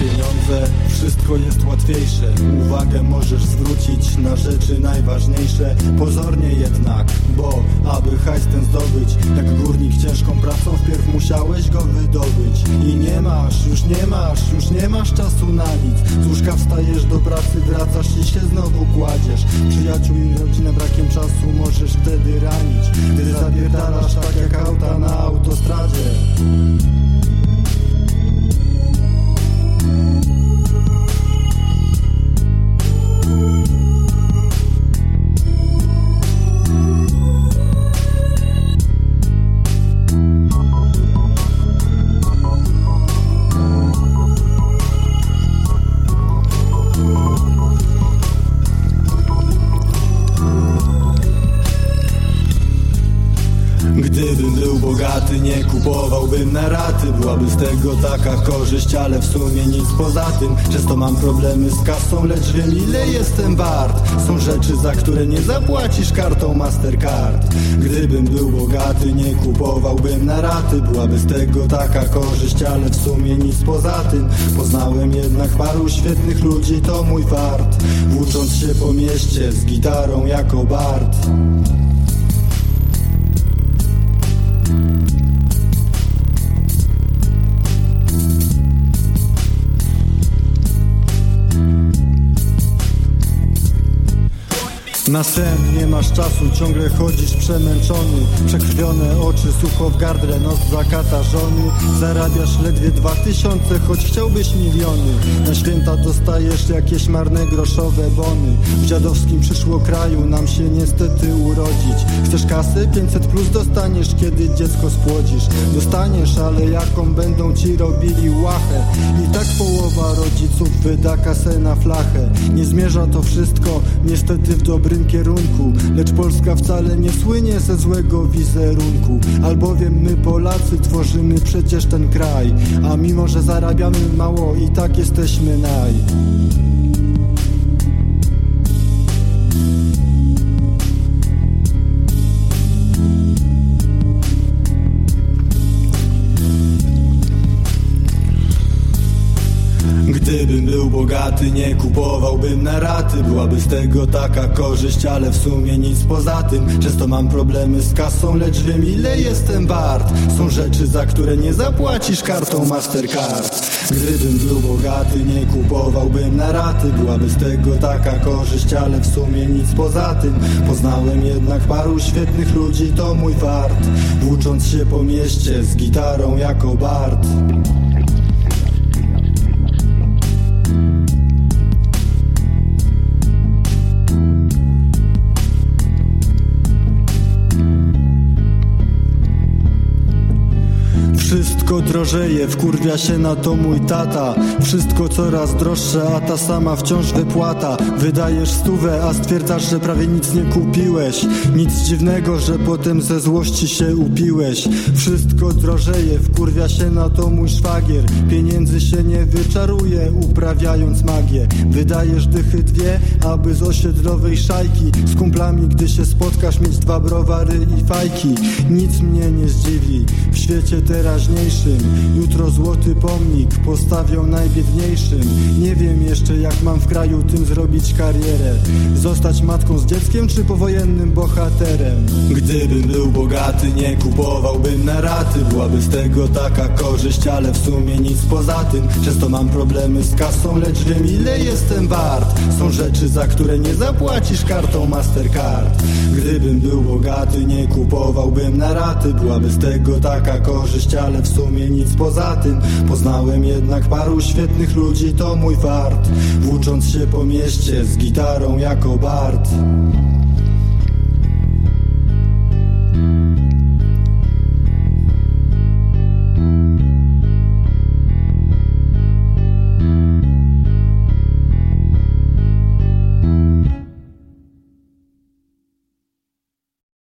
pieniądze wszystko jest łatwiejsze. Uwagę możesz zwrócić na rzeczy najważniejsze. Pozornie jednak, bo aby hajs ten zdobyć Jak górnik ciężką pracą wpierw musiałeś go wydobyć. I nie masz, już nie masz, już nie masz czasu na nic. Z łóżka wstajesz do pracy, wracasz i się znowu kładziesz. Przyjaciół i rodzinę brakiem czasu możesz wtedy ranić. Gdy zapierdalasz tak jak auta na autostradzie nie kupowałbym na raty. Byłaby z tego taka korzyść, ale w sumie nic poza tym. Często mam problemy z kasą, lecz wiem ile jestem wart. Są rzeczy, za które nie zapłacisz kartą Mastercard. Gdybym był bogaty, nie kupowałbym na raty. Byłaby z tego taka korzyść, ale w sumie nic poza tym. Poznałem jednak paru świetnych ludzi, to mój wart Włócząc się po mieście z gitarą jako Bart Na sen nie masz czasu, ciągle chodzisz przemęczony. Przekrwione oczy, sucho w gardle, nos zakatarzony Zarabiasz ledwie dwa tysiące, choć chciałbyś miliony. Na święta dostajesz jakieś marne groszowe bony. W dziadowskim przyszło kraju nam się niestety urodzić. Chcesz kasy? 500 plus dostaniesz, kiedy dziecko spłodzisz. Dostaniesz, ale jaką będą ci robili łachę? I tak połowa rodziców wyda kasę na flachę. Nie zmierza to wszystko niestety w dobrym kierunku Lecz Polska wcale nie słynie ze złego wizerunku. Albowiem my Polacy tworzymy przecież ten kraj A mimo, że zarabiamy mało i tak jesteśmy naj bogaty, nie kupowałbym na raty. Byłaby z tego taka korzyść, ale w sumie nic poza tym. Często mam problemy z kasą, lecz wiem ile jestem wart. Są rzeczy, za które nie zapłacisz kartą Mastercard. Gdybym był bogaty, nie kupowałbym na raty. Byłaby z tego taka korzyść, ale w sumie nic poza tym. Poznałem jednak paru świetnych ludzi, to mój wart Włócząc się po mieście z gitarą jako Bart Wszystko drożeje, wkurwia się na to mój tata. Wszystko coraz droższe, a ta sama wciąż wypłata. Wydajesz stówę, a stwierdzasz, że prawie nic nie kupiłeś. Nic dziwnego, że potem ze złości się upiłeś. Wszystko drożeje, wkurwia się na to mój szwagier. Pieniędzy się nie wyczaruje, uprawiając magię. Wydajesz dychy dwie, aby z osiedlowej szajki. Z kumplami, gdy się spotkasz, mieć dwa browary i fajki. Nic mnie nie zdziwi, w świecie teraz teraźniejszym Jutro złoty pomnik postawią najbiedniejszym. Nie wiem jeszcze jak mam w kraju tym zrobić karierę. Zostać matką z dzieckiem czy powojennym bohaterem? Gdybym był bogaty nie kupowałbym na raty. Byłaby z tego taka korzyść, ale w sumie nic poza tym. Często mam problemy z kasą, lecz wiem ile jestem wart. Są rzeczy za które nie zapłacisz kartą Mastercard. Gdybym był bogaty nie kupowałbym na raty. Byłaby z tego taka korzyść, ale ale w sumie nic poza tym. Poznałem jednak paru świetnych ludzi, to mój wart Włócząc się po mieście z gitarą jako Bart